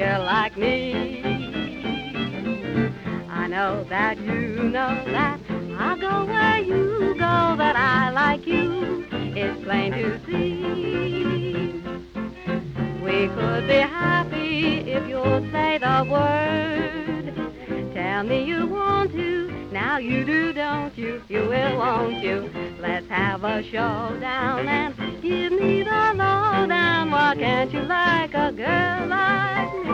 Girl like me. I know that you know that I'll go where you go, that I like you. It's plain to see. We could be happy if you'll say the word. Tell me you want to, now you do, don't you? You will, won't you? Let's have a showdown and give me the lowdown. Why can't you like a girl like me?